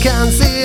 Can't see